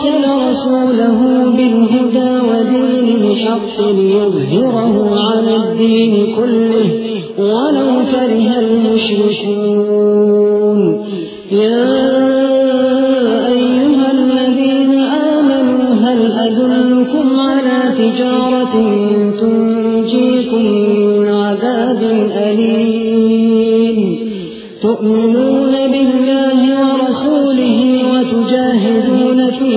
أرسل رسوله بالهدى ودين الحق ليظهره على الدين كله ولو كره المشركون. يا أيها الذين آمنوا هل أدلكم على تجارة تنجيكم من عذاب أليم؟ تؤمنون بالله ورسوله